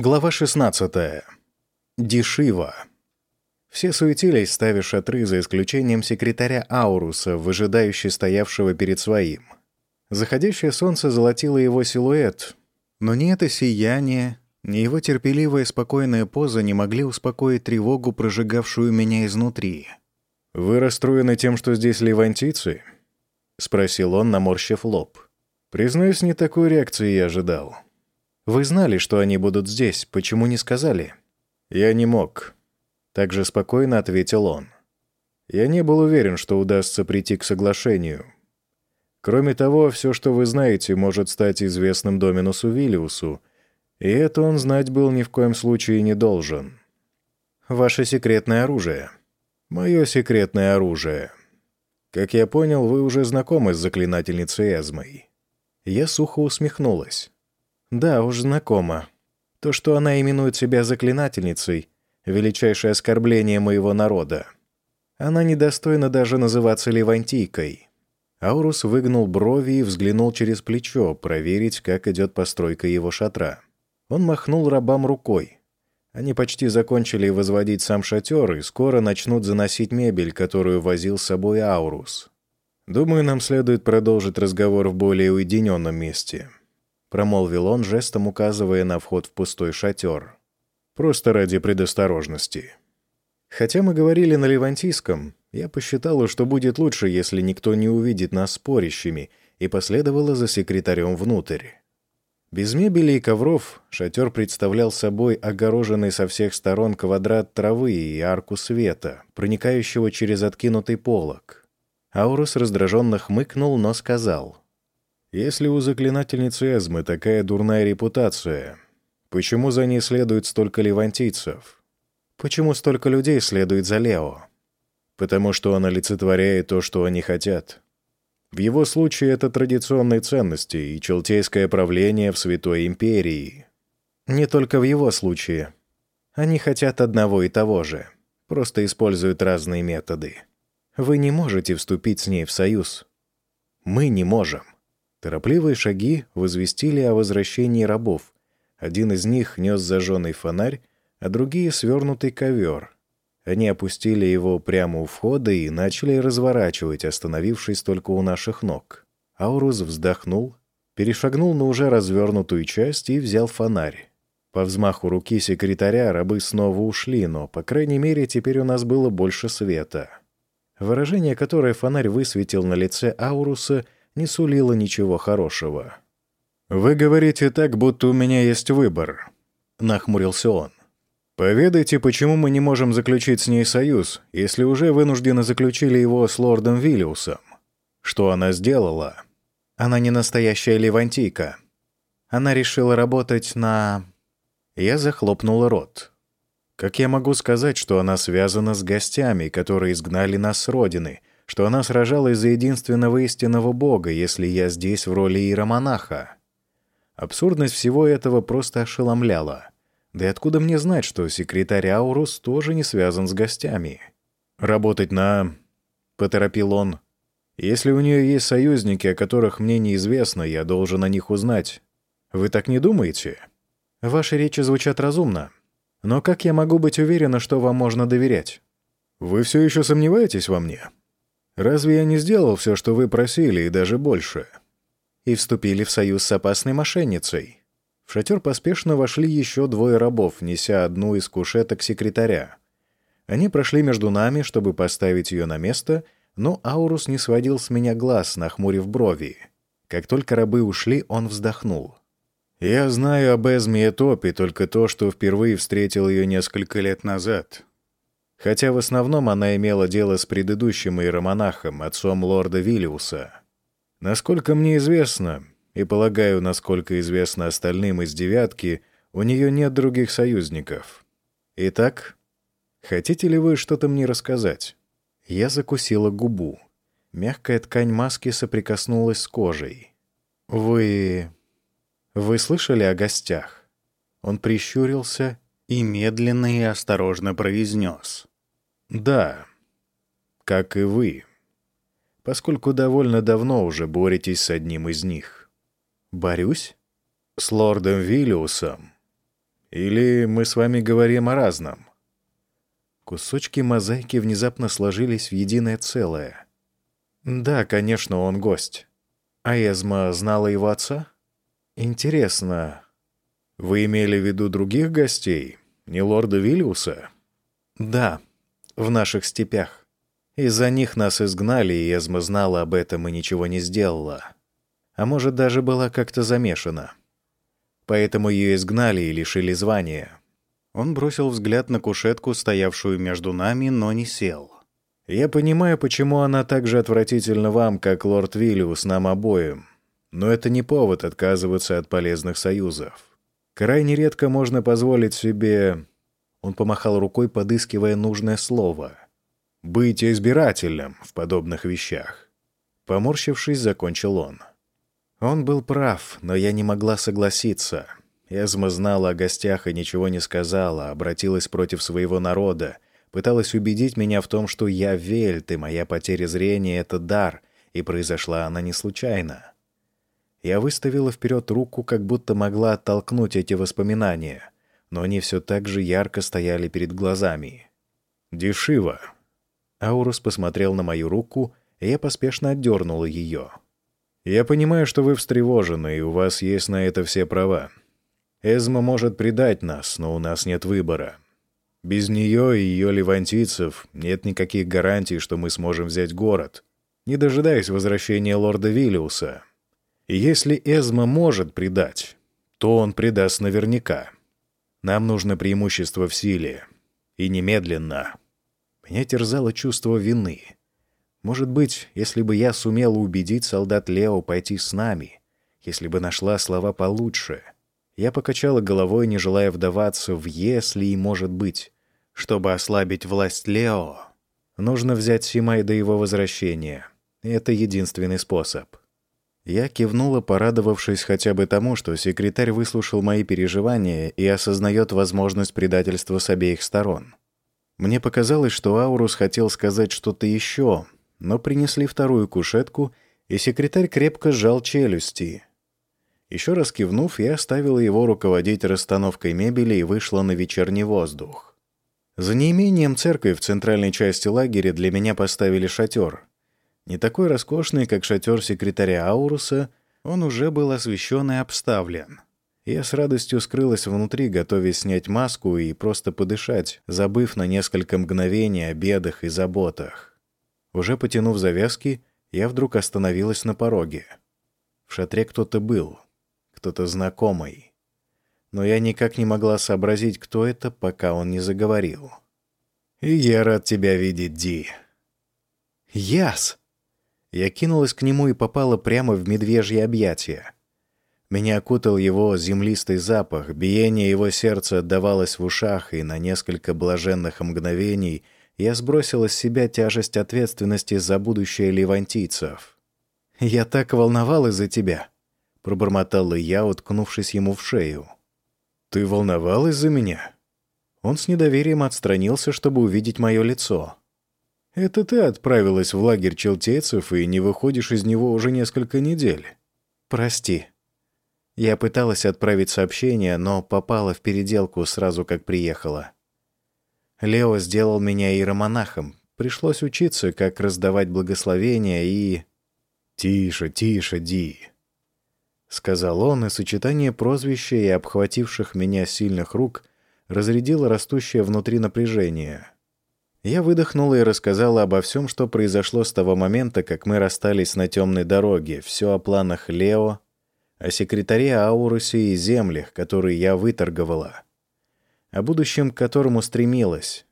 Глава 16. Дешива. Все суетились, ставя шатры, за исключением секретаря Ауруса, выжидающий стоявшего перед своим. Заходящее солнце золотило его силуэт, но ни это сияние, ни его терпеливая спокойная поза не могли успокоить тревогу, прожигавшую меня изнутри. «Вы расстроены тем, что здесь левантийцы?» — спросил он, наморщив лоб. «Признаюсь, не такой реакции я ожидал». «Вы знали, что они будут здесь, почему не сказали?» «Я не мог», — также спокойно ответил он. «Я не был уверен, что удастся прийти к соглашению. Кроме того, все, что вы знаете, может стать известным Доминусу Виллиусу, и это он знать был ни в коем случае не должен. Ваше секретное оружие. Мое секретное оружие. Как я понял, вы уже знакомы с заклинательницей Эзмой». Я сухо усмехнулась. Да, уж знакомо. То, что она именует себя заклинательницей, величайшее оскорбление моего народа. Она недостойна даже называться левантийкой. Аурус выгнул брови и взглянул через плечо, проверить, как идет постройка его шатра. Он махнул рабам рукой. Они почти закончили возводить сам шатер и скоро начнут заносить мебель, которую возил с собой Аурус. Думаю, нам следует продолжить разговор в более уединенном месте. — промолвил он, жестом указывая на вход в пустой шатер. «Просто ради предосторожности». Хотя мы говорили на левантийском, я посчитала, что будет лучше, если никто не увидит нас спорящими, и последовала за секретарем внутрь. Без мебели и ковров шатер представлял собой огороженный со всех сторон квадрат травы и арку света, проникающего через откинутый полог. Аурус раздраженно хмыкнул, но сказал — если у заклинательницы Эзмы такая дурная репутация, почему за ней следует столько левантийцев? Почему столько людей следует за Лео? Потому что он олицетворяет то, что они хотят. В его случае это традиционные ценности и челтейское правление в Святой Империи. Не только в его случае. Они хотят одного и того же, просто используют разные методы. Вы не можете вступить с ней в союз. Мы не можем. Торопливые шаги возвестили о возвращении рабов. Один из них нес зажженный фонарь, а другие — свернутый ковер. Они опустили его прямо у входа и начали разворачивать, остановившись только у наших ног. Аурус вздохнул, перешагнул на уже развернутую часть и взял фонарь. По взмаху руки секретаря рабы снова ушли, но, по крайней мере, теперь у нас было больше света. Выражение, которое фонарь высветил на лице Ауруса — не сулило ничего хорошего. «Вы говорите так, будто у меня есть выбор», — нахмурился он. «Поведайте, почему мы не можем заключить с ней союз, если уже вынуждены заключили его с лордом Виллиусом? Что она сделала? Она не настоящая левантийка. Она решила работать на...» Я захлопнула рот. Как я могу сказать, что она связана с гостями, которые изгнали нас с родины, что она сражалась за единственного истинного Бога, если я здесь в роли иеромонаха. Абсурдность всего этого просто ошеломляла. Да и откуда мне знать, что секретарь Аурус тоже не связан с гостями? «Работать на...» — поторопил он. «Если у нее есть союзники, о которых мне неизвестно, я должен о них узнать. Вы так не думаете?» «Ваши речи звучат разумно. Но как я могу быть уверена, что вам можно доверять?» «Вы все еще сомневаетесь во мне?» Разве я не сделал все, что вы просили, и даже больше?» И вступили в союз с опасной мошенницей. В шатер поспешно вошли еще двое рабов, неся одну из кушеток секретаря. Они прошли между нами, чтобы поставить ее на место, но Аурус не сводил с меня глаз, нахмурив брови. Как только рабы ушли, он вздохнул. «Я знаю об Эзме Топи только то, что впервые встретил ее несколько лет назад хотя в основном она имела дело с предыдущим иеромонахом, отцом лорда Виллиуса. Насколько мне известно, и полагаю, насколько известно остальным из «девятки», у нее нет других союзников. Итак, хотите ли вы что-то мне рассказать? Я закусила губу. Мягкая ткань маски соприкоснулась с кожей. «Вы... вы слышали о гостях?» Он прищурился и медленно и осторожно произнес. «Да, как и вы, поскольку довольно давно уже боретесь с одним из них». «Борюсь?» «С лордом Виллиусом. Или мы с вами говорим о разном?» Кусочки мозаики внезапно сложились в единое целое. «Да, конечно, он гость. А Эзма знала его отца? Интересно, вы имели в виду других гостей, не лорда Виллиуса?» «Да, в наших степях. Из-за них нас изгнали, и Эзма знала об этом и ничего не сделала. А может, даже была как-то замешана. Поэтому ее изгнали и лишили звания. Он бросил взгляд на кушетку, стоявшую между нами, но не сел. «Я понимаю, почему она так же отвратительна вам, как лорд Виллиус нам обоим. Но это не повод отказываться от полезных союзов. Крайне редко можно позволить себе...» Он помахал рукой, подыскивая нужное слово — быть избирательным в подобных вещах. Поморщившись, закончил он. Он был прав, но я не могла согласиться. Эзма знала о гостях и ничего не сказала, обратилась против своего народа, пыталась убедить меня в том, что я вельт, и моя потеря зрения — это дар, и произошла она не случайно. Я выставила вперед руку, как будто могла оттолкнуть эти воспоминания, но они все так же ярко стояли перед глазами. «Дешиво», Аурус посмотрел на мою руку, и я поспешно отдернула ее. «Я понимаю, что вы встревожены, и у вас есть на это все права. Эзма может предать нас, но у нас нет выбора. Без нее и ее левантийцев нет никаких гарантий, что мы сможем взять город, не дожидаясь возвращения лорда Виллиуса. И если Эзма может предать, то он предаст наверняка. Нам нужно преимущество в силе. И немедленно». Меня терзало чувство вины. Может быть, если бы я сумела убедить солдат Лео пойти с нами, если бы нашла слова получше. Я покачала головой, не желая вдаваться в «если» и «может быть». Чтобы ослабить власть Лео, нужно взять Симай до его возвращения. Это единственный способ. Я кивнула, порадовавшись хотя бы тому, что секретарь выслушал мои переживания и осознает возможность предательства с обеих сторон. Мне показалось, что Аурус хотел сказать что-то еще, но принесли вторую кушетку, и секретарь крепко сжал челюсти. Еще раз кивнув, я оставила его руководить расстановкой мебели и вышла на вечерний воздух. За неимением церкви в центральной части лагеря для меня поставили шатер. Не такой роскошный, как шатер секретаря Ауруса, он уже был освещен и обставлен. Я с радостью скрылась внутри, готовясь снять маску и просто подышать, забыв на несколько мгновений о бедах и заботах. Уже потянув завязки, я вдруг остановилась на пороге. В шатре кто-то был, кто-то знакомый. Но я никак не могла сообразить, кто это, пока он не заговорил. «И я рад тебя видеть, Ди». «Яс!» Я кинулась к нему и попала прямо в медвежье объятия. Меня окутал его землистый запах, биение его сердца отдавалось в ушах, и на несколько блаженных мгновений я сбросила с себя тяжесть ответственности за будущее левантийцев. «Я так волновалась за тебя», — пробормотала я, уткнувшись ему в шею. «Ты волновалась за меня?» Он с недоверием отстранился, чтобы увидеть мое лицо. «Это ты отправилась в лагерь челтейцев и не выходишь из него уже несколько недель?» «Прости», я пыталась отправить сообщение, но попала в переделку сразу, как приехала. Лео сделал меня иеромонахом. Пришлось учиться, как раздавать благословения и... «Тише, тише, Ди», — сказал он, и сочетание прозвища и обхвативших меня сильных рук разрядило растущее внутри напряжение. Я выдохнула и рассказала обо всем, что произошло с того момента, как мы расстались на темной дороге, все о планах Лео, о секретаре Аурусе и землях, которые я выторговала, о будущем, к которому стремилась.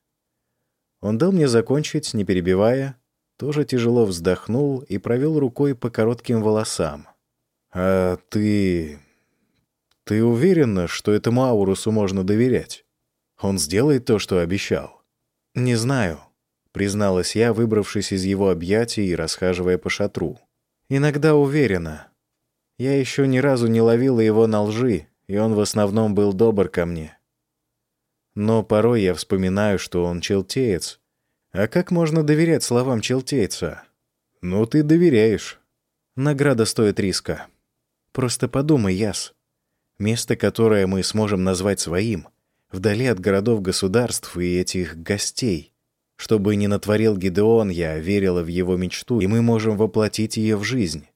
Он дал мне закончить, не перебивая, тоже тяжело вздохнул и провел рукой по коротким волосам. «А ты... ты уверена, что этому Аурусу можно доверять? Он сделает то, что обещал?» «Не знаю», — призналась я, выбравшись из его объятий и расхаживая по шатру. «Иногда уверена, я еще ни разу не ловила его на лжи, и он в основном был добр ко мне. Но порой я вспоминаю, что он челтеец. А как можно доверять словам челтейца? Ну, ты доверяешь. Награда стоит риска. Просто подумай, Яс. Место, которое мы сможем назвать своим, вдали от городов-государств и этих гостей. Чтобы не натворил Гидеон, я верила в его мечту, и мы можем воплотить ее в жизнь.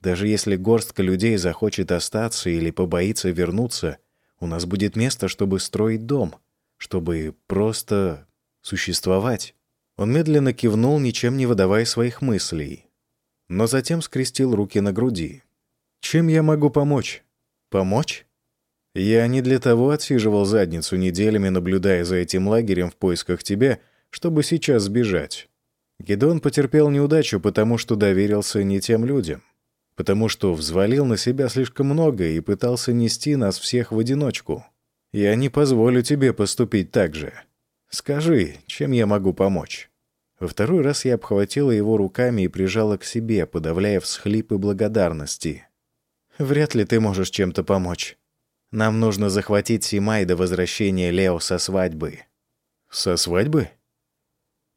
Даже если горстка людей захочет остаться или побоится вернуться, у нас будет место, чтобы строить дом, чтобы просто существовать. Он медленно кивнул, ничем не выдавая своих мыслей. Но затем скрестил руки на груди. «Чем я могу помочь?» «Помочь?» «Я не для того отсиживал задницу неделями, наблюдая за этим лагерем в поисках тебя, чтобы сейчас сбежать. Гедон потерпел неудачу, потому что доверился не тем людям потому что взвалил на себя слишком много и пытался нести нас всех в одиночку. Я не позволю тебе поступить так же. Скажи, чем я могу помочь?» Во второй раз я обхватила его руками и прижала к себе, подавляя всхлипы благодарности. «Вряд ли ты можешь чем-то помочь. Нам нужно захватить Симай до возвращения Лео со свадьбы». «Со свадьбы?»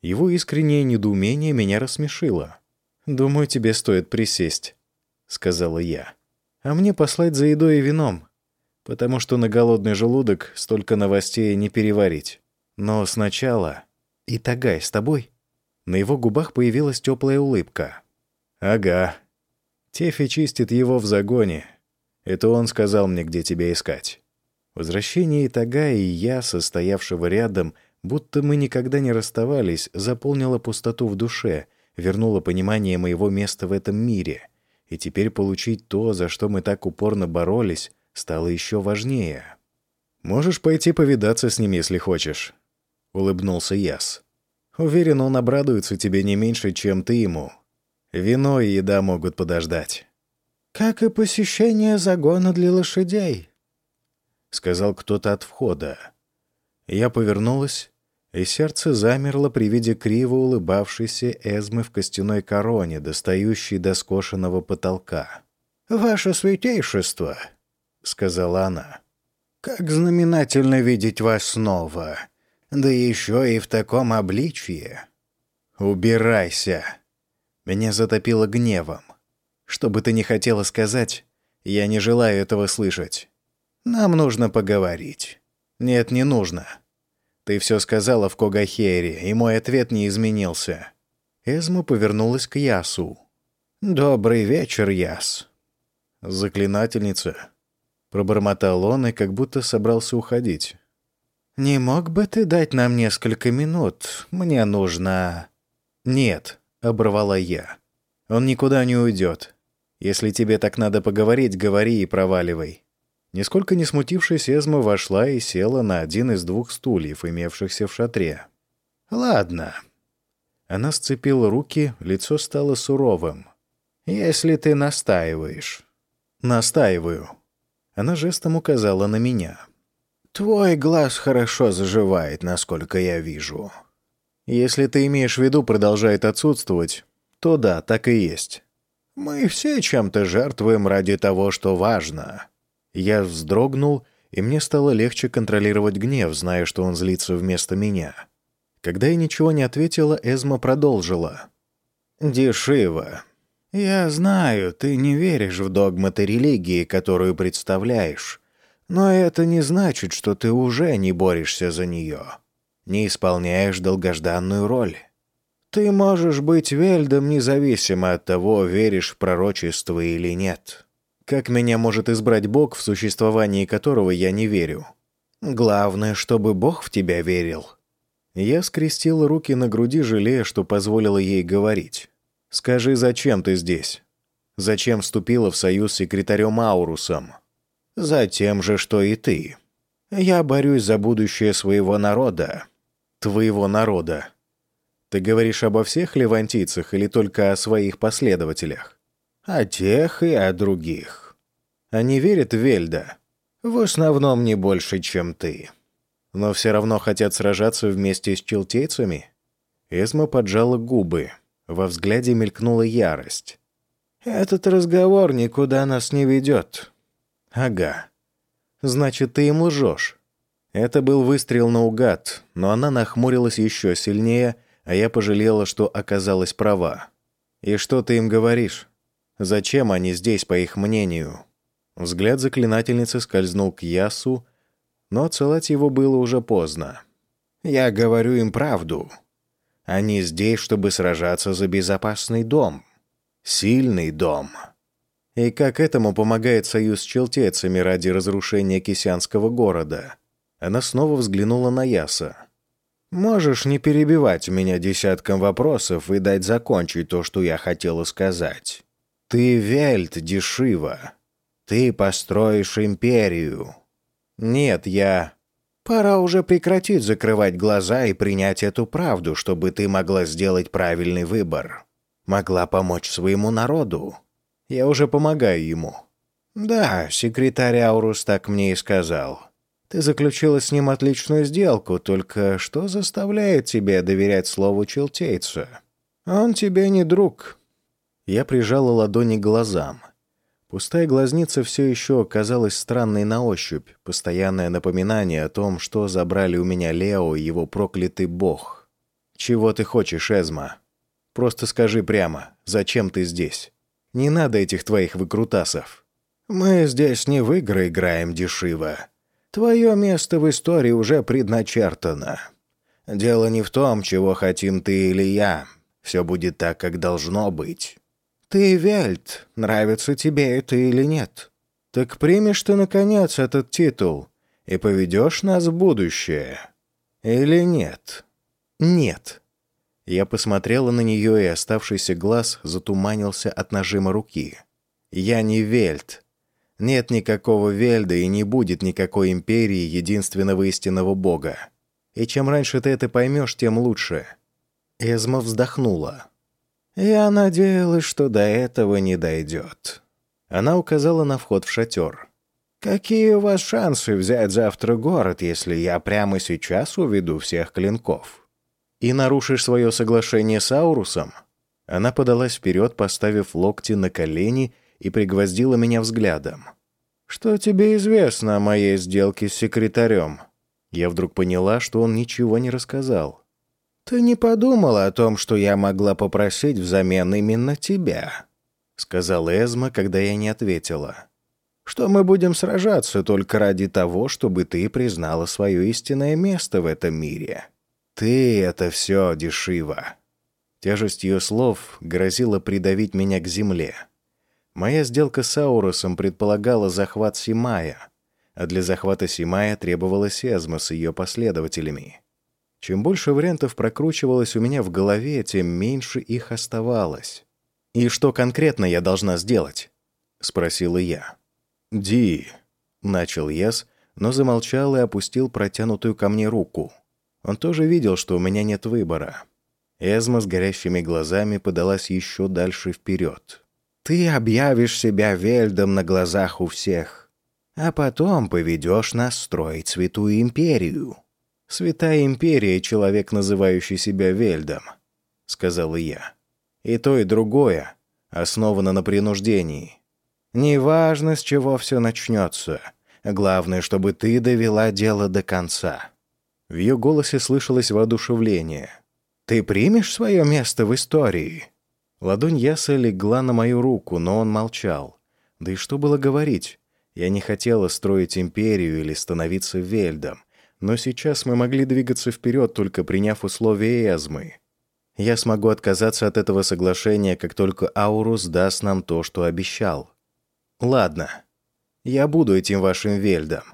Его искреннее недоумение меня рассмешило. «Думаю, тебе стоит присесть. — сказала я. «А мне послать за едой и вином, потому что на голодный желудок столько новостей не переварить. Но сначала... И Тагай с тобой?» На его губах появилась теплая улыбка. «Ага. Тефи чистит его в загоне. Это он сказал мне, где тебя искать». Возвращение Итагая и я, состоявшего рядом, будто мы никогда не расставались, заполнило пустоту в душе, вернуло понимание моего места в этом мире — и теперь получить то, за что мы так упорно боролись, стало еще важнее. «Можешь пойти повидаться с ним, если хочешь», — улыбнулся Яс. «Уверен, он обрадуется тебе не меньше, чем ты ему. Вино и еда могут подождать». «Как и посещение загона для лошадей», — сказал кто-то от входа. Я повернулась и сердце замерло при виде криво улыбавшейся Эзмы в костяной короне, достающей до скошенного потолка. «Ваше святейшество», — сказала она, — «как знаменательно видеть вас снова, да еще и в таком обличье». «Убирайся!» Меня затопило гневом. Что бы ты ни хотела сказать, я не желаю этого слышать. Нам нужно поговорить. Нет, не нужно. Ты все сказала в Когахере, и мой ответ не изменился». Эзма повернулась к Ясу. «Добрый вечер, Яс». «Заклинательница», — пробормотал он и как будто собрался уходить. «Не мог бы ты дать нам несколько минут? Мне нужно...» «Нет», — оборвала я. «Он никуда не уйдет. Если тебе так надо поговорить, говори и проваливай. Нисколько не смутившись, Эзма вошла и села на один из двух стульев, имевшихся в шатре. «Ладно». Она сцепила руки, лицо стало суровым. «Если ты настаиваешь». «Настаиваю». Она жестом указала на меня. «Твой глаз хорошо заживает, насколько я вижу. Если ты имеешь в виду продолжает отсутствовать, то да, так и есть. Мы все чем-то жертвуем ради того, что важно. Я вздрогнул, и мне стало легче контролировать гнев, зная, что он злится вместо меня. Когда я ничего не ответила, Эзма продолжила. «Дешево. Я знаю, ты не веришь в догматы религии, которую представляешь, но это не значит, что ты уже не борешься за нее, не исполняешь долгожданную роль». Ты можешь быть Вельдом независимо от того, веришь в пророчество или нет. Как меня может избрать Бог, в существовании которого я не верю? Главное, чтобы Бог в тебя верил». Я скрестил руки на груди, жалея, что позволила ей говорить. «Скажи, зачем ты здесь? Зачем вступила в союз с секретарем Аурусом?» «Затем же, что и ты. Я борюсь за будущее своего народа». «Твоего народа. Ты говоришь обо всех левантийцах или только о своих последователях?» о тех и о других. Они верят в Вельда. В основном не больше, чем ты. Но все равно хотят сражаться вместе с челтейцами. Эсма поджала губы. Во взгляде мелькнула ярость. «Этот разговор никуда нас не ведет». «Ага. Значит, ты им лжешь». Это был выстрел наугад, но она нахмурилась еще сильнее, а я пожалела, что оказалась права. «И что ты им говоришь?» Зачем они здесь, по их мнению? Взгляд заклинательницы скользнул к Ясу, но отсылать его было уже поздно. «Я говорю им правду. Они здесь, чтобы сражаться за безопасный дом. Сильный дом. И как этому помогает союз с челтецами ради разрушения кисянского города?» Она снова взглянула на Яса. «Можешь не перебивать меня десятком вопросов и дать закончить то, что я хотела сказать. Ты Вельт, Дешива. Ты построишь империю. Нет, я... Пора уже прекратить закрывать глаза и принять эту правду, чтобы ты могла сделать правильный выбор. Могла помочь своему народу. Я уже помогаю ему. Да, секретарь Аурус так мне и сказал. Ты заключила с ним отличную сделку, только что заставляет тебя доверять слову челтейца? Он тебе не друг». Я прижала ладони к глазам. Пустая глазница все еще казалась странной на ощупь, постоянное напоминание о том, что забрали у меня Лео и его проклятый бог. «Чего ты хочешь, Эзма? Просто скажи прямо, зачем ты здесь? Не надо этих твоих выкрутасов». «Мы здесь не в игры играем, дешево», Твое место в истории уже предначертано. Дело не в том, чего хотим ты или я. Все будет так, как должно быть. Ты Вельт, нравится тебе это или нет. Так примешь ты, наконец, этот титул и поведешь нас в будущее. Или нет? Нет. Я посмотрела на нее, и оставшийся глаз затуманился от нажима руки. Я не Вельт, нет никакого Вельда и не будет никакой империи единственного истинного бога. И чем раньше ты это поймешь, тем лучше». Эзма вздохнула. «Я надеялась, что до этого не дойдет». Она указала на вход в шатер. «Какие у вас шансы взять завтра город, если я прямо сейчас уведу всех клинков?» «И нарушишь свое соглашение с Аурусом?» Она подалась вперед, поставив локти на колени и пригвоздила меня взглядом. «Что тебе известно о моей сделке с секретарем?» Я вдруг поняла, что он ничего не рассказал. «Ты не подумала о том, что я могла попросить взамен именно тебя?» — сказал Эзма, когда я не ответила. «Что мы будем сражаться только ради того, чтобы ты признала свое истинное место в этом мире. Ты — это все, Дешива». Тяжесть ее слов грозила придавить меня к земле. Моя сделка с Аурусом предполагала захват Симая, а для захвата Симая требовалась Эзма с ее последователями. Чем больше вариантов прокручивалось у меня в голове, тем меньше их оставалось. «И что конкретно я должна сделать?» — спросила я. «Ди», — начал Яс, но замолчал и опустил протянутую ко мне руку. Он тоже видел, что у меня нет выбора. Эзма с горящими глазами подалась еще дальше вперед. Ты объявишь себя Вельдом на глазах у всех, а потом поведешь нас строить Святую Империю». «Святая Империя — человек, называющий себя Вельдом», — сказала я. «И то, и другое основано на принуждении. Неважно, с чего все начнется. Главное, чтобы ты довела дело до конца». В ее голосе слышалось воодушевление. «Ты примешь свое место в истории?» Ладонь Яса легла на мою руку, но он молчал. Да и что было говорить? Я не хотела строить империю или становиться Вельдом, но сейчас мы могли двигаться вперед, только приняв условия Эзмы. Я смогу отказаться от этого соглашения, как только Аурус даст нам то, что обещал. Ладно, я буду этим вашим Вельдом,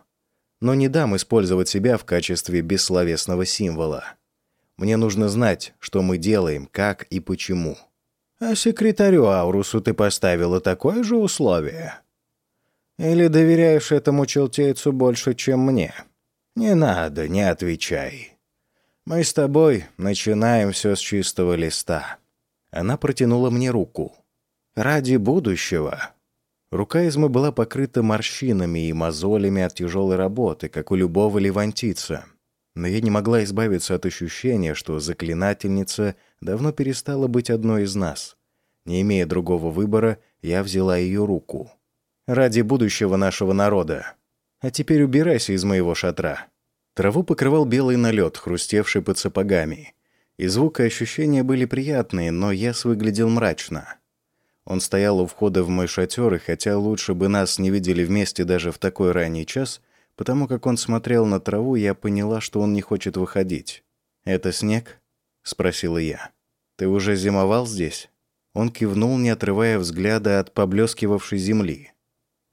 но не дам использовать себя в качестве бессловесного символа. Мне нужно знать, что мы делаем, как и почему». А секретарю Аурусу ты поставила такое же условие? Или доверяешь этому челтейцу больше, чем мне? Не надо, не отвечай. Мы с тобой начинаем все с чистого листа. Она протянула мне руку. Ради будущего. Рука Измы была покрыта морщинами и мозолями от тяжелой работы, как у любого левантийца. Но я не могла избавиться от ощущения, что заклинательница — давно перестала быть одной из нас. Не имея другого выбора, я взяла ее руку. «Ради будущего нашего народа. А теперь убирайся из моего шатра». Траву покрывал белый налет, хрустевший под сапогами. И звук и ощущения были приятные, но я выглядел мрачно. Он стоял у входа в мой шатер, и хотя лучше бы нас не видели вместе даже в такой ранний час, потому как он смотрел на траву, я поняла, что он не хочет выходить. «Это снег?» — спросила я. «Ты уже зимовал здесь?» Он кивнул, не отрывая взгляда от поблескивавшей земли.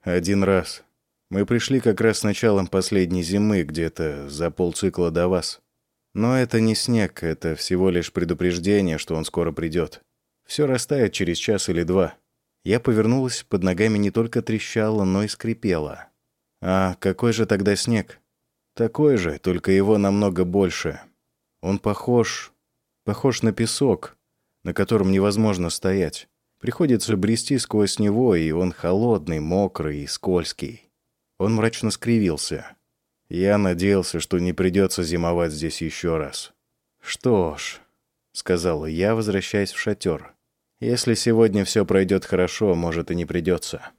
«Один раз. Мы пришли как раз с началом последней зимы, где-то за полцикла до вас. Но это не снег, это всего лишь предупреждение, что он скоро придет. Все растает через час или два. Я повернулась, под ногами не только трещало, но и скрипело. А какой же тогда снег? Такой же, только его намного больше. Он похож... похож на песок, на котором невозможно стоять. Приходится брести сквозь него, и он холодный, мокрый и скользкий. Он мрачно скривился. Я надеялся, что не придется зимовать здесь еще раз. «Что ж», — сказала я, возвращаясь в шатер. Если сегодня все пройдет хорошо, может и не придется.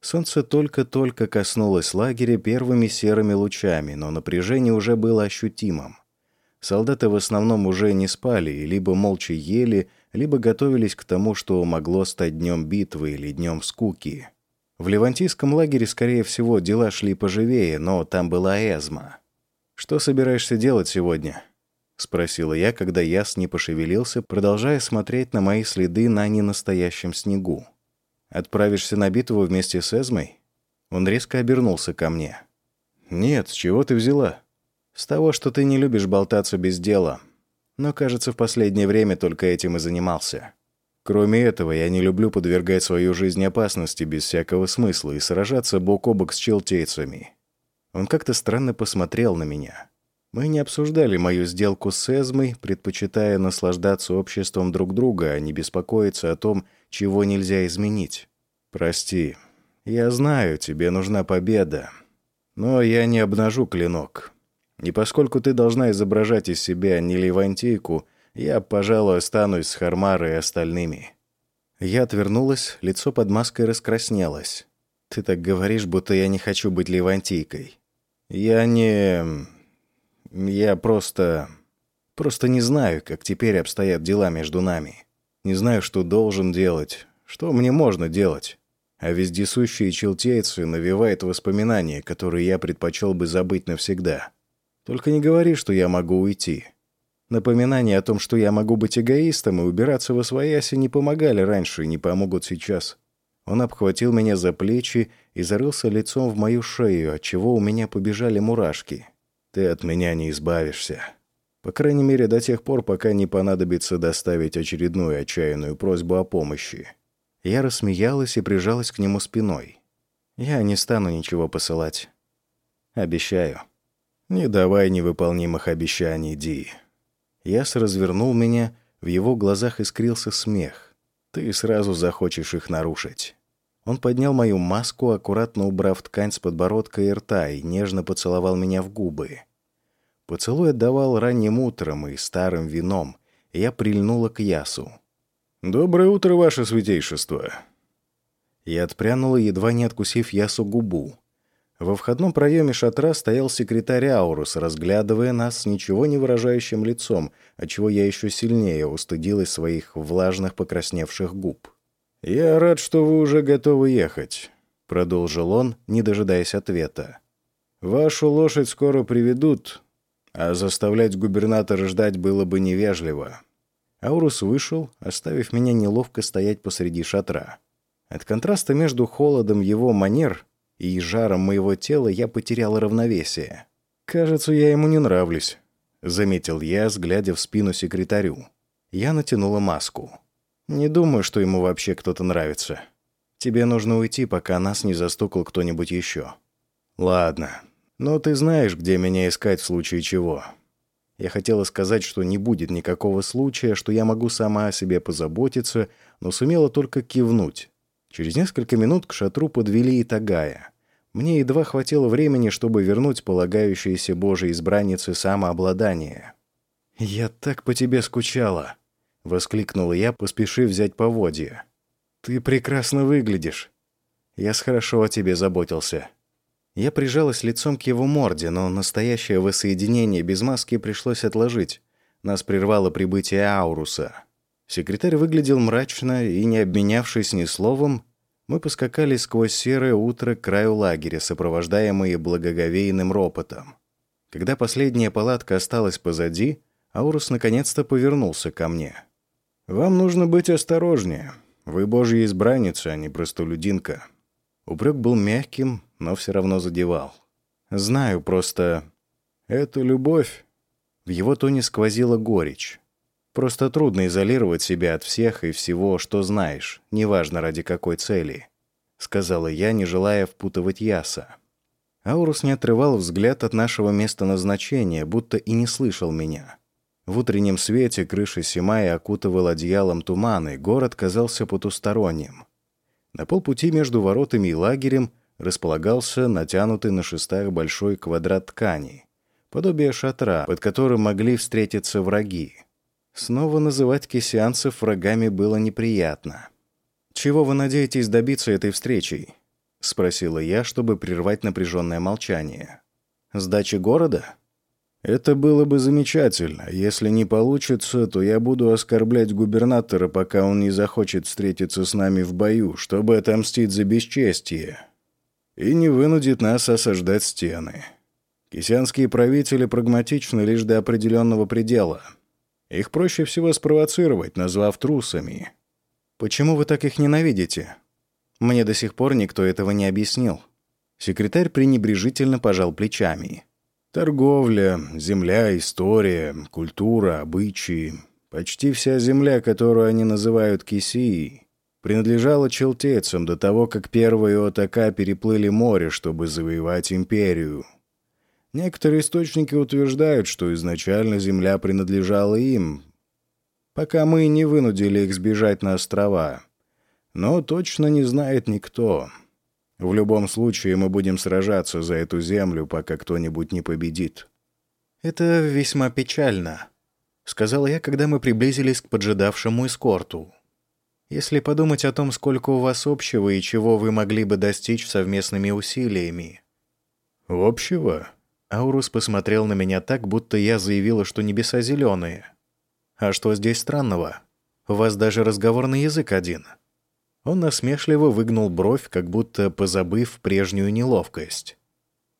Солнце только-только коснулось лагеря первыми серыми лучами, но напряжение уже было ощутимым. Солдаты в основном уже не спали и либо молча ели, либо готовились к тому, что могло стать днем битвы или днем скуки. В Левантийском лагере, скорее всего, дела шли поживее, но там была эзма. «Что собираешься делать сегодня?» — спросила я, когда Яс не пошевелился, продолжая смотреть на мои следы на ненастоящем снегу. «Отправишься на битву вместе с Эзмой?» Он резко обернулся ко мне. «Нет, с чего ты взяла?» «С того, что ты не любишь болтаться без дела. Но, кажется, в последнее время только этим и занимался. Кроме этого, я не люблю подвергать свою жизнь опасности без всякого смысла и сражаться бок о бок с челтейцами». Он как-то странно посмотрел на меня. Мы не обсуждали мою сделку с Эзмой, предпочитая наслаждаться обществом друг друга, а не беспокоиться о том, чего нельзя изменить. «Прости. Я знаю, тебе нужна победа. Но я не обнажу клинок. И поскольку ты должна изображать из себя не левантийку, я, пожалуй, останусь с Хармарой и остальными». Я отвернулась, лицо под маской раскраснелось. «Ты так говоришь, будто я не хочу быть левантийкой». «Я не... Я просто... Просто не знаю, как теперь обстоят дела между нами. Не знаю, что должен делать, что мне можно делать. А вездесущие челтейцы навевают воспоминания, которые я предпочел бы забыть навсегда. Только не говори, что я могу уйти. Напоминания о том, что я могу быть эгоистом и убираться во свояси, не помогали раньше и не помогут сейчас. Он обхватил меня за плечи и зарылся лицом в мою шею, от чего у меня побежали мурашки. Ты от меня не избавишься. По крайней мере, до тех пор, пока не понадобится доставить очередную отчаянную просьбу о помощи. Я рассмеялась и прижалась к нему спиной. Я не стану ничего посылать. Обещаю. Не давай невыполнимых обещаний, Ди. Яс развернул меня, в его глазах искрился смех. Ты сразу захочешь их нарушить. Он поднял мою маску, аккуратно убрав ткань с подбородка и рта, и нежно поцеловал меня в губы. Поцелуй отдавал ранним утром и старым вином, и я прильнула к Ясу. «Доброе утро, ваше святейшество!» Я отпрянула, едва не откусив Ясу губу. Во входном проеме шатра стоял секретарь Аурус, разглядывая нас с ничего не выражающим лицом, отчего я еще сильнее устыдилась своих влажных покрасневших губ. «Я рад, что вы уже готовы ехать», — продолжил он, не дожидаясь ответа. «Вашу лошадь скоро приведут, а заставлять губернатора ждать было бы невежливо». Аурус вышел, оставив меня неловко стоять посреди шатра. От контраста между холодом его манер и жаром моего тела я потерял равновесие. «Кажется, я ему не нравлюсь», — заметил я, взглядя в спину секретарю. Я натянула маску. Не думаю, что ему вообще кто-то нравится. Тебе нужно уйти, пока нас не застукал кто-нибудь еще. Ладно. Но ты знаешь, где меня искать в случае чего. Я хотела сказать, что не будет никакого случая, что я могу сама о себе позаботиться, но сумела только кивнуть. Через несколько минут к шатру подвели и Тагая. Мне едва хватило времени, чтобы вернуть полагающееся Божьей избраннице самообладание. «Я так по тебе скучала», — воскликнула я, поспешив взять поводья. «Ты прекрасно выглядишь. Я с хорошо о тебе заботился». Я прижалась лицом к его морде, но настоящее воссоединение без маски пришлось отложить. Нас прервало прибытие Ауруса. Секретарь выглядел мрачно, и, не обменявшись ни словом, мы поскакали сквозь серое утро к краю лагеря, сопровождаемые благоговейным ропотом. Когда последняя палатка осталась позади, Аурус наконец-то повернулся ко мне. «Вам нужно быть осторожнее. Вы божья избранница, а не простолюдинка». Упрек был мягким, но все равно задевал. «Знаю, просто...» «Это любовь». В его тоне сквозила горечь. Просто трудно изолировать себя от всех и всего, что знаешь, неважно ради какой цели», — сказала я, не желая впутывать Яса. Аурус не отрывал взгляд от нашего места назначения, будто и не слышал меня. В утреннем свете крыши Симая окутывал одеялом туман, и город казался потусторонним. На полпути между воротами и лагерем располагался натянутый на шестах большой квадрат ткани, подобие шатра, под которым могли встретиться враги. Снова называть кисянцев врагами было неприятно. «Чего вы надеетесь добиться этой встречей?» — спросила я, чтобы прервать напряженное молчание. «Сдачи города?» «Это было бы замечательно. Если не получится, то я буду оскорблять губернатора, пока он не захочет встретиться с нами в бою, чтобы отомстить за бесчестие. И не вынудит нас осаждать стены. Кисянские правители прагматичны лишь до определенного предела — их проще всего спровоцировать, назвав трусами. Почему вы так их ненавидите? Мне до сих пор никто этого не объяснил. Секретарь пренебрежительно пожал плечами. Торговля, земля, история, культура, обычаи. Почти вся земля, которую они называют Кисией, принадлежала челтецам до того, как первые ОТК переплыли море, чтобы завоевать империю. Некоторые источники утверждают, что изначально земля принадлежала им, пока мы не вынудили их сбежать на острова. Но точно не знает никто. В любом случае мы будем сражаться за эту землю, пока кто-нибудь не победит. «Это весьма печально», — сказал я, когда мы приблизились к поджидавшему эскорту. «Если подумать о том, сколько у вас общего и чего вы могли бы достичь совместными усилиями». «Общего?» Аурус посмотрел на меня так, будто я заявила, что небеса зеленые. «А что здесь странного? У вас даже разговорный язык один». Он насмешливо выгнул бровь, как будто позабыв прежнюю неловкость.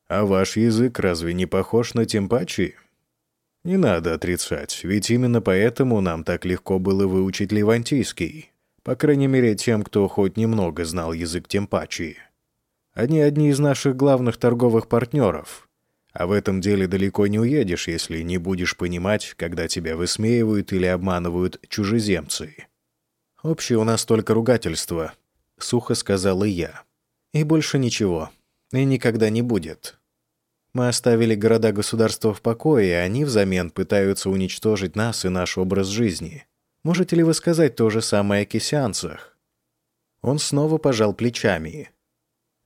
«А ваш язык разве не похож на темпачи?» «Не надо отрицать, ведь именно поэтому нам так легко было выучить левантийский. По крайней мере, тем, кто хоть немного знал язык темпачи. Они одни из наших главных торговых партнеров, а в этом деле далеко не уедешь, если не будешь понимать, когда тебя высмеивают или обманывают чужеземцы. «Общее у нас только ругательство», — сухо сказал и я. «И больше ничего. И никогда не будет. Мы оставили города-государства в покое, а они взамен пытаются уничтожить нас и наш образ жизни. Можете ли вы сказать то же самое о кисянцах?» Он снова пожал плечами.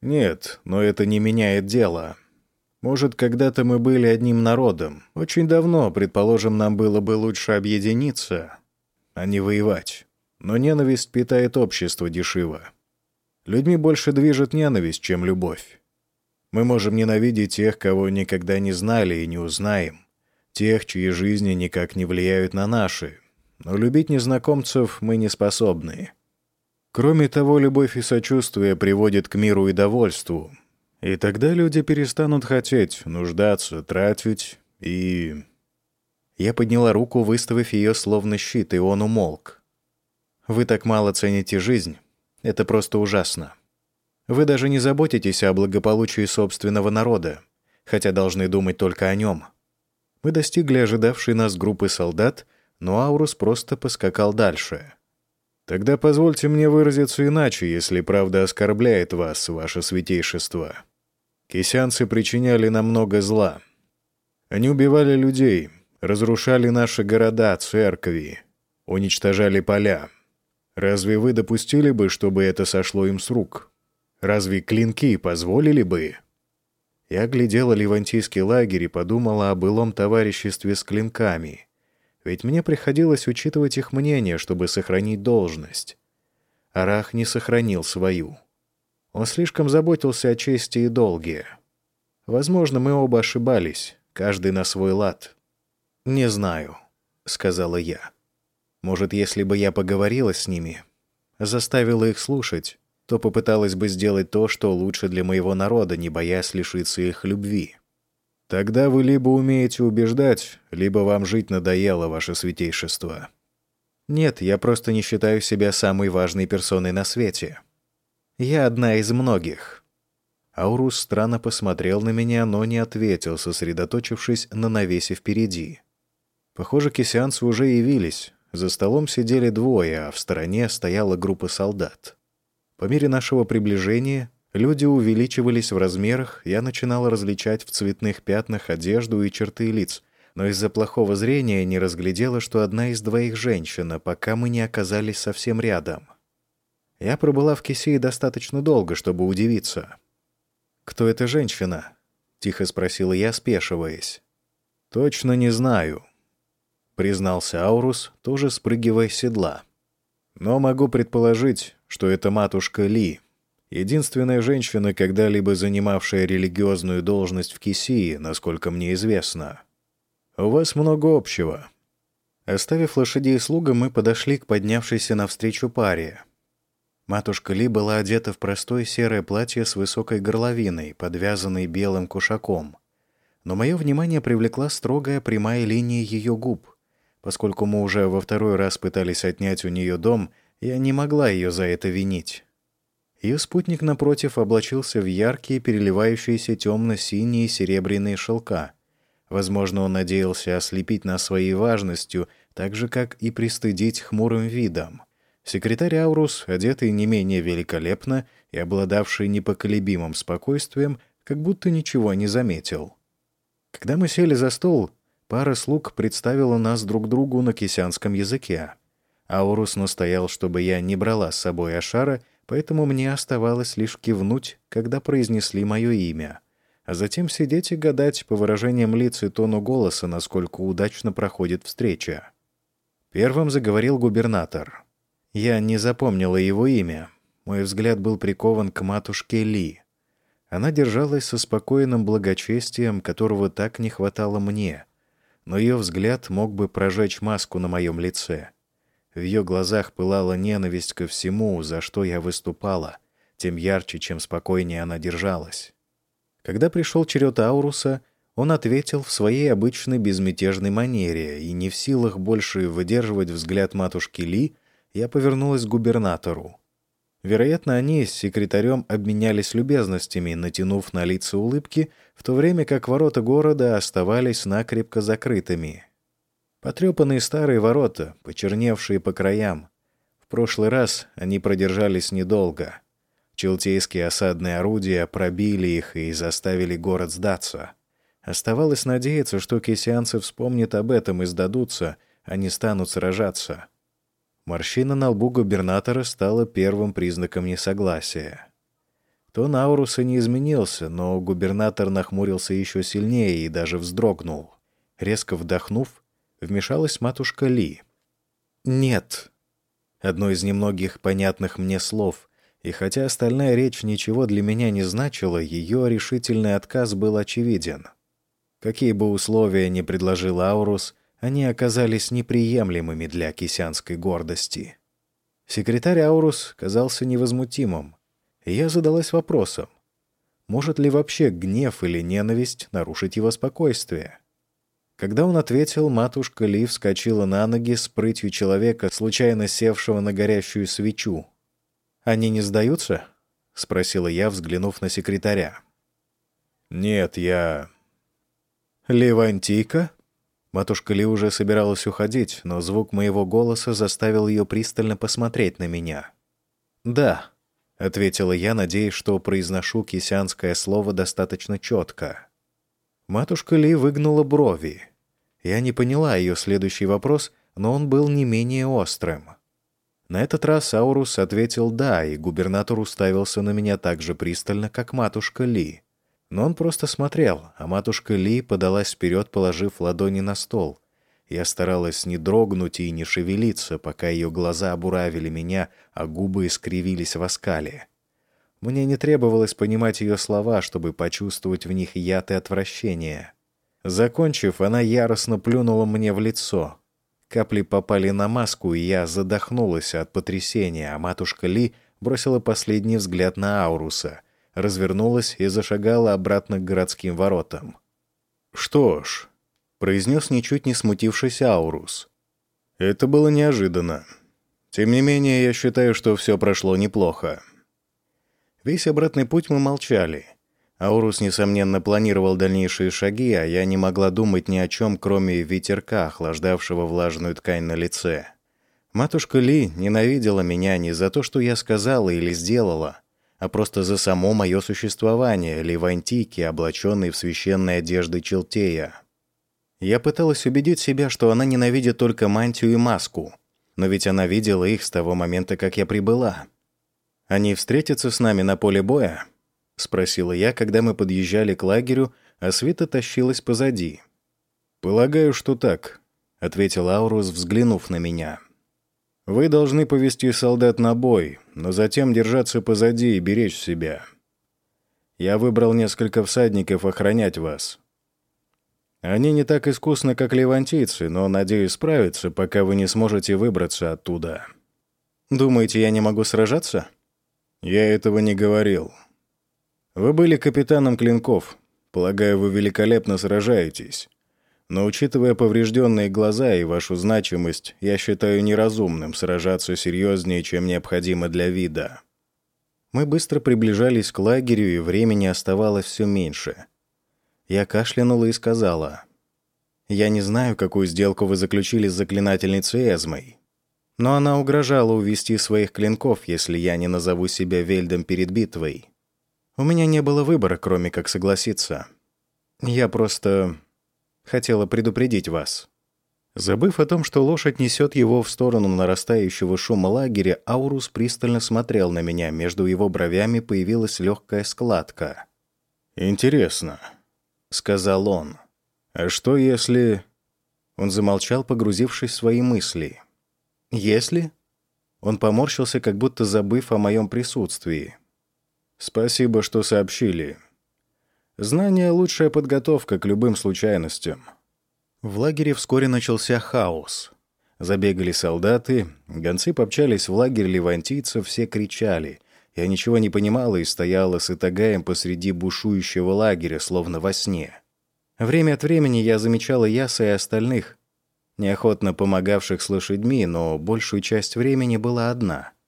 «Нет, но это не меняет дело. Может, когда-то мы были одним народом. Очень давно, предположим, нам было бы лучше объединиться, а не воевать. Но ненависть питает общество дешево. Людьми больше движет ненависть, чем любовь. Мы можем ненавидеть тех, кого никогда не знали и не узнаем. Тех, чьи жизни никак не влияют на наши. Но любить незнакомцев мы не способны. Кроме того, любовь и сочувствие приводят к миру и довольству, и тогда люди перестанут хотеть, нуждаться, тратить и... Я подняла руку, выставив ее словно щит, и он умолк. «Вы так мало цените жизнь. Это просто ужасно. Вы даже не заботитесь о благополучии собственного народа, хотя должны думать только о нем. Мы достигли ожидавшей нас группы солдат, но Аурус просто поскакал дальше. Тогда позвольте мне выразиться иначе, если правда оскорбляет вас, ваше святейшество». Кисянцы причиняли нам много зла. Они убивали людей, разрушали наши города, церкви, уничтожали поля. Разве вы допустили бы, чтобы это сошло им с рук? Разве клинки позволили бы? Я глядела Левантийский лагерь и подумала о былом товариществе с клинками. Ведь мне приходилось учитывать их мнение, чтобы сохранить должность. Арах не сохранил свою. Он слишком заботился о чести и долге. Возможно, мы оба ошибались, каждый на свой лад. «Не знаю», — сказала я. Может, если бы я поговорила с ними, заставила их слушать, то попыталась бы сделать то, что лучше для моего народа, не боясь лишиться их любви. Тогда вы либо умеете убеждать, либо вам жить надоело, ваше святейшество. Нет, я просто не считаю себя самой важной персоной на свете. Я одна из многих. Аурус странно посмотрел на меня, но не ответил, сосредоточившись на навесе впереди. Похоже, кисянцы уже явились. За столом сидели двое, а в стороне стояла группа солдат. По мере нашего приближения люди увеличивались в размерах, я начинала различать в цветных пятнах одежду и черты лиц, но из-за плохого зрения не разглядела, что одна из двоих женщина, пока мы не оказались совсем рядом. Я пробыла в Кисии достаточно долго, чтобы удивиться. «Кто эта женщина?» — тихо спросила я, спешиваясь. «Точно не знаю», — признался Аурус, тоже спрыгивая с седла. «Но могу предположить, что это матушка Ли, единственная женщина, когда-либо занимавшая религиозную должность в Кисии, насколько мне известно. У вас много общего». Оставив лошадей слуга, мы подошли к поднявшейся навстречу паре. Матушка Ли была одета в простое серое платье с высокой горловиной, подвязанной белым кушаком. Но мое внимание привлекла строгая прямая линия ее губ. Поскольку мы уже во второй раз пытались отнять у нее дом, я не могла ее за это винить. Ее спутник, напротив, облачился в яркие, переливающиеся темно-синие серебряные шелка. Возможно, он надеялся ослепить нас своей важностью, так же, как и пристыдить хмурым видом. Секретарь Аурус, одетый не менее великолепно и обладавший непоколебимым спокойствием, как будто ничего не заметил. Когда мы сели за стол, пара слуг представила нас друг другу на кисянском языке. Аурус настоял, чтобы я не брала с собой Ашара, поэтому мне оставалось лишь кивнуть, когда произнесли мое имя, а затем сидеть и гадать по выражениям лиц и тону голоса, насколько удачно проходит встреча. Первым заговорил губернатор — я не запомнила его имя. Мой взгляд был прикован к матушке Ли. Она держалась со спокойным благочестием, которого так не хватало мне. Но ее взгляд мог бы прожечь маску на моем лице. В ее глазах пылала ненависть ко всему, за что я выступала, тем ярче, чем спокойнее она держалась. Когда пришел черед Ауруса, он ответил в своей обычной безмятежной манере и не в силах больше выдерживать взгляд матушки Ли, я повернулась к губернатору. Вероятно, они с секретарем обменялись любезностями, натянув на лица улыбки, в то время как ворота города оставались накрепко закрытыми. Потрепанные старые ворота, почерневшие по краям. В прошлый раз они продержались недолго. Челтейские осадные орудия пробили их и заставили город сдаться. Оставалось надеяться, что кисянцы вспомнят об этом и сдадутся, а не станут сражаться. Морщина на лбу губернатора стала первым признаком несогласия. Тон Ауруса не изменился, но губернатор нахмурился еще сильнее и даже вздрогнул. Резко вдохнув, вмешалась матушка Ли. «Нет». Одно из немногих понятных мне слов, и хотя остальная речь ничего для меня не значила, ее решительный отказ был очевиден. Какие бы условия ни предложил Аурус, они оказались неприемлемыми для кисянской гордости. Секретарь Аурус казался невозмутимым, и я задалась вопросом, может ли вообще гнев или ненависть нарушить его спокойствие? Когда он ответил, матушка Ли вскочила на ноги с прытью человека, случайно севшего на горящую свечу. «Они не сдаются?» — спросила я, взглянув на секретаря. «Нет, я...» «Левантийка?» Матушка Ли уже собиралась уходить, но звук моего голоса заставил ее пристально посмотреть на меня. «Да», — ответила я, надеясь, что произношу кисянское слово достаточно четко. Матушка Ли выгнула брови. Я не поняла ее следующий вопрос, но он был не менее острым. На этот раз Аурус ответил «да», и губернатор уставился на меня так же пристально, как матушка Ли. Но он просто смотрел, а матушка Ли подалась вперед, положив ладони на стол. Я старалась не дрогнуть и не шевелиться, пока ее глаза обуравили меня, а губы искривились в оскале. Мне не требовалось понимать ее слова, чтобы почувствовать в них яд и отвращение. Закончив, она яростно плюнула мне в лицо. Капли попали на маску, и я задохнулась от потрясения, а матушка Ли бросила последний взгляд на Ауруса, развернулась и зашагала обратно к городским воротам. «Что ж», — произнес ничуть не смутившийся Аурус, — «это было неожиданно. Тем не менее, я считаю, что все прошло неплохо». Весь обратный путь мы молчали. Аурус, несомненно, планировал дальнейшие шаги, а я не могла думать ни о чем, кроме ветерка, охлаждавшего влажную ткань на лице. Матушка Ли ненавидела меня не за то, что я сказала или сделала, а просто за само мое существование, Левантики, облаченной в священной одежды Челтея. Я пыталась убедить себя, что она ненавидит только мантию и маску, но ведь она видела их с того момента, как я прибыла. Они встретятся с нами на поле боя? — спросила я, когда мы подъезжали к лагерю, а Свита тащилась позади. «Полагаю, что так», — ответил Аурус, взглянув на меня. «Вы должны повести солдат на бой, но затем держаться позади и беречь себя. Я выбрал несколько всадников охранять вас. Они не так искусны, как левантийцы, но, надеюсь, справятся, пока вы не сможете выбраться оттуда. Думаете, я не могу сражаться?» «Я этого не говорил», вы были капитаном клинков. Полагаю, вы великолепно сражаетесь. Но учитывая поврежденные глаза и вашу значимость, я считаю неразумным сражаться серьезнее, чем необходимо для вида. Мы быстро приближались к лагерю, и времени оставалось все меньше. Я кашлянула и сказала. «Я не знаю, какую сделку вы заключили с заклинательницей Эзмой, но она угрожала увести своих клинков, если я не назову себя Вельдом перед битвой. У меня не было выбора, кроме как согласиться. Я просто хотела предупредить вас. Забыв о том, что лошадь несет его в сторону нарастающего шума лагеря, Аурус пристально смотрел на меня. Между его бровями появилась легкая складка. «Интересно», — сказал он. «А что если...» Он замолчал, погрузившись в свои мысли. «Если?» Он поморщился, как будто забыв о моем присутствии. Спасибо, что сообщили. Знание — лучшая подготовка к любым случайностям. В лагере вскоре начался хаос. Забегали солдаты, гонцы попчались в лагерь левантийцев, все кричали. Я ничего не понимала и стояла с Итагаем посреди бушующего лагеря, словно во сне. Время от времени я замечала Яса и остальных, неохотно помогавших с лошадьми, но большую часть времени была одна —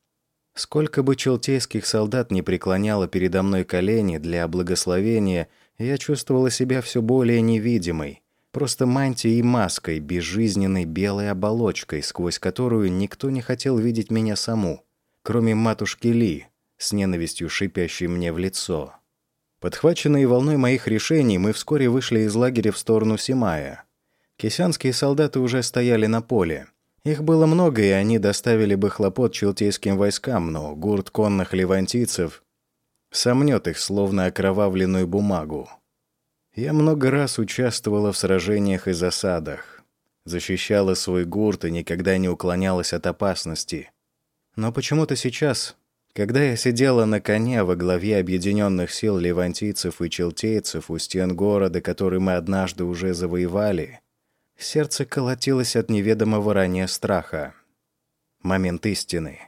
Сколько бы челтейских солдат не преклоняло передо мной колени для благословения, я чувствовала себя все более невидимой, просто мантией и маской, безжизненной белой оболочкой, сквозь которую никто не хотел видеть меня саму, кроме матушки Ли, с ненавистью шипящей мне в лицо. Подхваченные волной моих решений, мы вскоре вышли из лагеря в сторону Симая. Кисянские солдаты уже стояли на поле. Их было много, и они доставили бы хлопот челтейским войскам, но гурт конных левантийцев сомнет их, словно окровавленную бумагу. Я много раз участвовала в сражениях и засадах, защищала свой гурт и никогда не уклонялась от опасности. Но почему-то сейчас, когда я сидела на коне во главе объединенных сил левантийцев и челтейцев у стен города, который мы однажды уже завоевали, Сердце колотилось от неведомого ранее страха. Момент истины.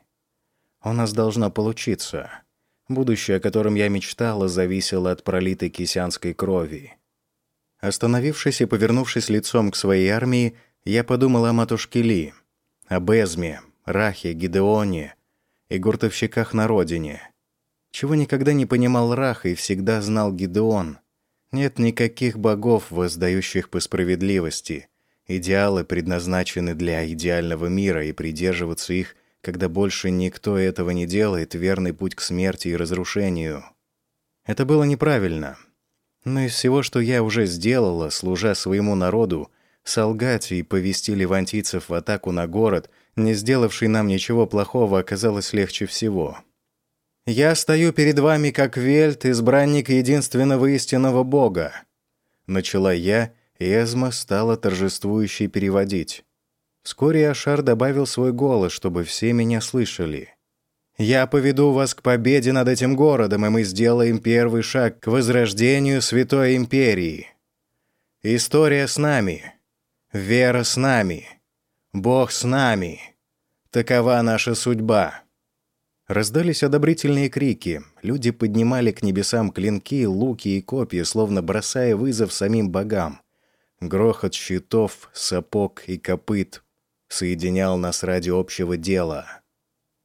У нас должно получиться. Будущее, о котором я мечтала, зависело от пролитой кисянской крови. Остановившись и повернувшись лицом к своей армии, я подумала о матушке Ли, об Эзме, Рахе, Гидеоне и гуртовщиках на родине. Чего никогда не понимал Рах и всегда знал Гидеон. Нет никаких богов, воздающих по справедливости — Идеалы предназначены для идеального мира, и придерживаться их, когда больше никто этого не делает, верный путь к смерти и разрушению. Это было неправильно. Но из всего, что я уже сделала, служа своему народу, солгать и повести левантийцев в атаку на город, не сделавший нам ничего плохого, оказалось легче всего. «Я стою перед вами как Вельт, избранник единственного истинного Бога», — начала я, — Эзма стала торжествующе переводить. Вскоре Ашар добавил свой голос, чтобы все меня слышали. «Я поведу вас к победе над этим городом, и мы сделаем первый шаг к возрождению Святой Империи. История с нами. Вера с нами. Бог с нами! Такова наша судьба!» Раздались одобрительные крики. Люди поднимали к небесам клинки, луки и копья, словно бросая вызов самим богам. Грохот щитов, сапог и копыт соединял нас ради общего дела.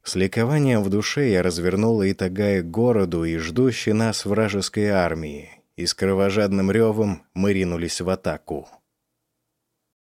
С ликованием в душе я развернула Итагая к городу и ждущей нас вражеской армии, и с кровожадным ревом мы ринулись в атаку.